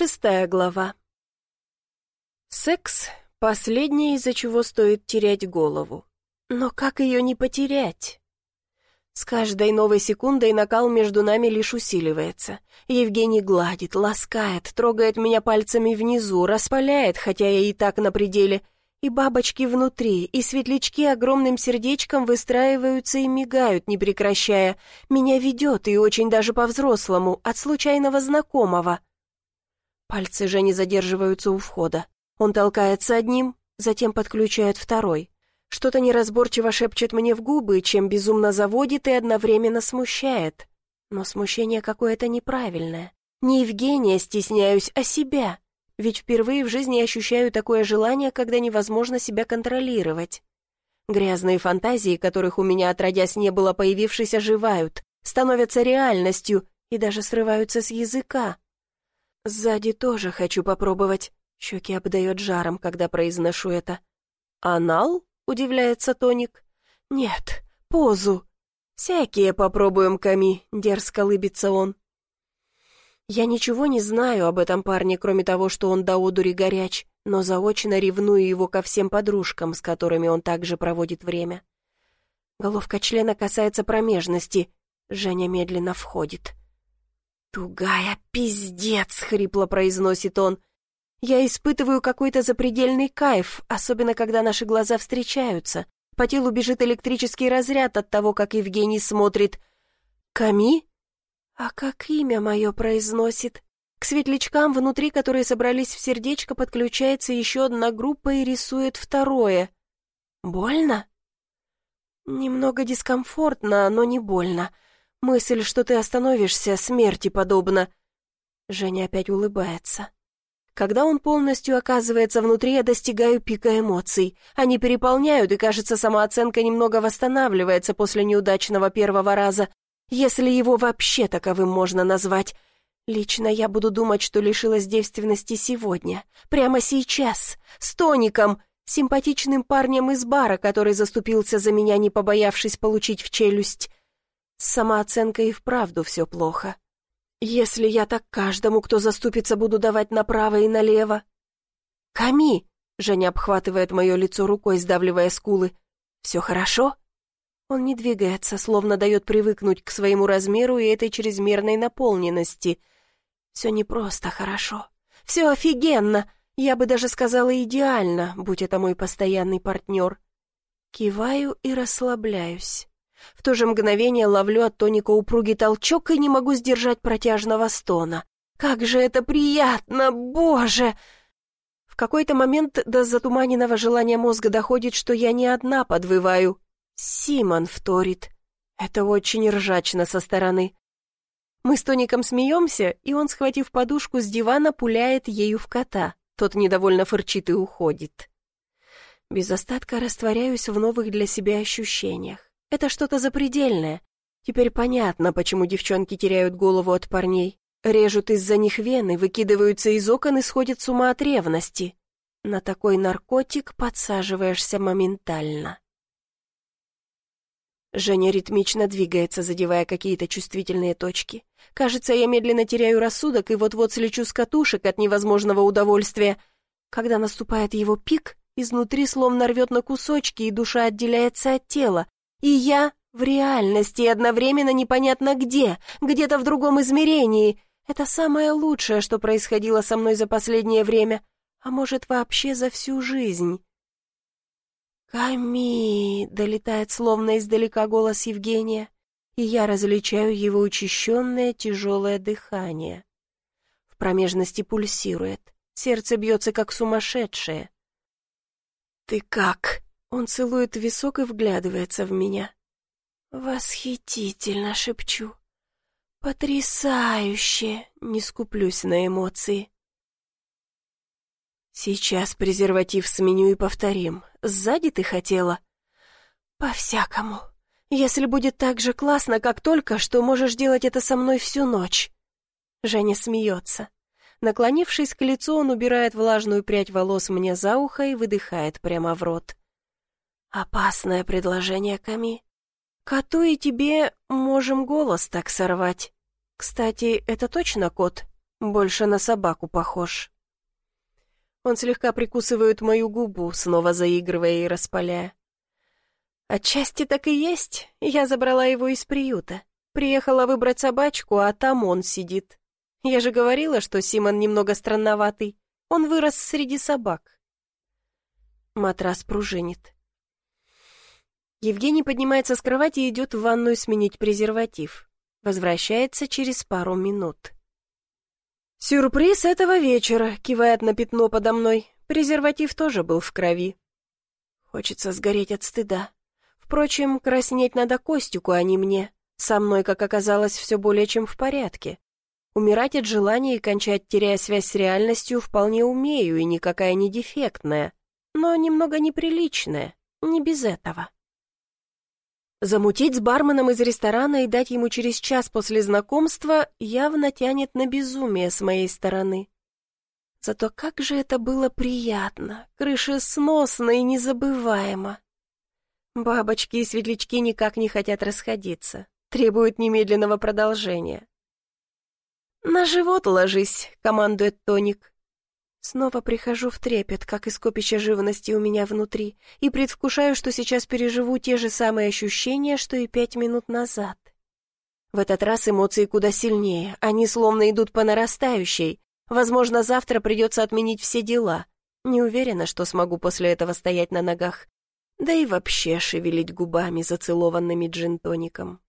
Шестая глава. Секс — последнее, из-за чего стоит терять голову. Но как ее не потерять? С каждой новой секундой накал между нами лишь усиливается. Евгений гладит, ласкает, трогает меня пальцами внизу, распаляет, хотя я и так на пределе. И бабочки внутри, и светлячки огромным сердечком выстраиваются и мигают, не прекращая. Меня ведет, и очень даже по-взрослому, от случайного знакомого. Пальцы же не задерживаются у входа. Он толкается одним, затем подключает второй. Что-то неразборчиво шепчет мне в губы, чем безумно заводит и одновременно смущает. Но смущение какое-то неправильное. Не Евгения стесняюсь, а себя. Ведь впервые в жизни ощущаю такое желание, когда невозможно себя контролировать. Грязные фантазии, которых у меня отродясь не было появившись, оживают, становятся реальностью и даже срываются с языка. Сзади тоже хочу попробовать. Щеки обдает жаром, когда произношу это. «Анал?» удивляется Тоник. «Нет, позу. Всякие попробуем, Ками», — дерзко лыбится он. Я ничего не знаю об этом парне, кроме того, что он до одури горяч, но заочно ревную его ко всем подружкам, с которыми он также проводит время. Головка члена касается промежности. Женя медленно входит. «Тугая пиздец!» — хрипло произносит он. Я испытываю какой-то запредельный кайф, особенно когда наши глаза встречаются. По телу бежит электрический разряд от того, как Евгений смотрит. «Ками?» «А как имя мое произносит?» К светлячкам внутри, которые собрались в сердечко, подключается еще одна группа и рисует второе. «Больно?» «Немного дискомфортно, но не больно. Мысль, что ты остановишься, смерти подобно». Женя опять улыбается. Когда он полностью оказывается внутри, я достигаю пика эмоций. Они переполняют, и, кажется, самооценка немного восстанавливается после неудачного первого раза, если его вообще таковым можно назвать. Лично я буду думать, что лишилась девственности сегодня, прямо сейчас, с тоником, симпатичным парнем из бара, который заступился за меня, не побоявшись получить в челюсть. С самооценкой и вправду все плохо. Если я так каждому, кто заступится, буду давать направо и налево. Ками! Женя обхватывает мое лицо рукой, сдавливая скулы. Все хорошо? Он не двигается, словно дает привыкнуть к своему размеру и этой чрезмерной наполненности. Все не просто хорошо. Все офигенно. Я бы даже сказала идеально, будь это мой постоянный партнер. Киваю и расслабляюсь. В то же мгновение ловлю от тоника упругий толчок и не могу сдержать протяжного стона. «Как же это приятно, боже!» В какой-то момент до затуманенного желания мозга доходит, что я не одна подвываю. Симон вторит. Это очень ржачно со стороны. Мы с Тоником смеемся, и он, схватив подушку с дивана, пуляет ею в кота. Тот недовольно фырчит и уходит. Без остатка растворяюсь в новых для себя ощущениях. Это что-то запредельное. Теперь понятно, почему девчонки теряют голову от парней. Режут из-за них вены, выкидываются из окон и сходят с ума от ревности. На такой наркотик подсаживаешься моментально. Женя ритмично двигается, задевая какие-то чувствительные точки. Кажется, я медленно теряю рассудок и вот-вот слечу с катушек от невозможного удовольствия. Когда наступает его пик, изнутри словно рвет на кусочки, и душа отделяется от тела, и я в реальности одновременно непонятно где, где-то в другом измерении. Это самое лучшее, что происходило со мной за последнее время, а может, вообще за всю жизнь. «Ками!» — долетает словно издалека голос Евгения, и я различаю его учащенное тяжелое дыхание. В промежности пульсирует, сердце бьется как сумасшедшее. «Ты как?» Он целует висок и вглядывается в меня. «Восхитительно!» — шепчу. «Потрясающе!» — не скуплюсь на эмоции. «Сейчас презерватив сменю и повторим. Сзади ты хотела?» «По-всякому. Если будет так же классно, как только, что можешь делать это со мной всю ночь». Женя смеется. Наклонившись к лицу, он убирает влажную прядь волос мне за ухо и выдыхает прямо в рот. «Опасное предложение, Ками. Коту и тебе можем голос так сорвать. Кстати, это точно кот? Больше на собаку похож. Он слегка прикусывает мою губу, снова заигрывая и распаляя. Отчасти так и есть. Я забрала его из приюта. Приехала выбрать собачку, а там он сидит. Я же говорила, что Симон немного странноватый. Он вырос среди собак. Матрас пружинит. Евгений поднимается с кровати и идет в ванную сменить презерватив. Возвращается через пару минут. «Сюрприз этого вечера», — кивает на пятно подо мной. Презерватив тоже был в крови. Хочется сгореть от стыда. Впрочем, краснеть надо Костюку, а не мне. Со мной, как оказалось, все более чем в порядке. Умирать от желания и кончать, теряя связь с реальностью, вполне умею и никакая не дефектная, но немного неприличная, не без этого. Замутить с барменом из ресторана и дать ему через час после знакомства явно тянет на безумие с моей стороны. Зато как же это было приятно, крышесносно и незабываемо. Бабочки и светлячки никак не хотят расходиться, требуют немедленного продолжения. «На живот ложись», — командует Тоник. Снова прихожу в трепет, как из копища живности у меня внутри, и предвкушаю, что сейчас переживу те же самые ощущения, что и пять минут назад. В этот раз эмоции куда сильнее, они словно идут по нарастающей. Возможно, завтра придется отменить все дела. Не уверена, что смогу после этого стоять на ногах. Да и вообще шевелить губами, зацелованными джинтоником.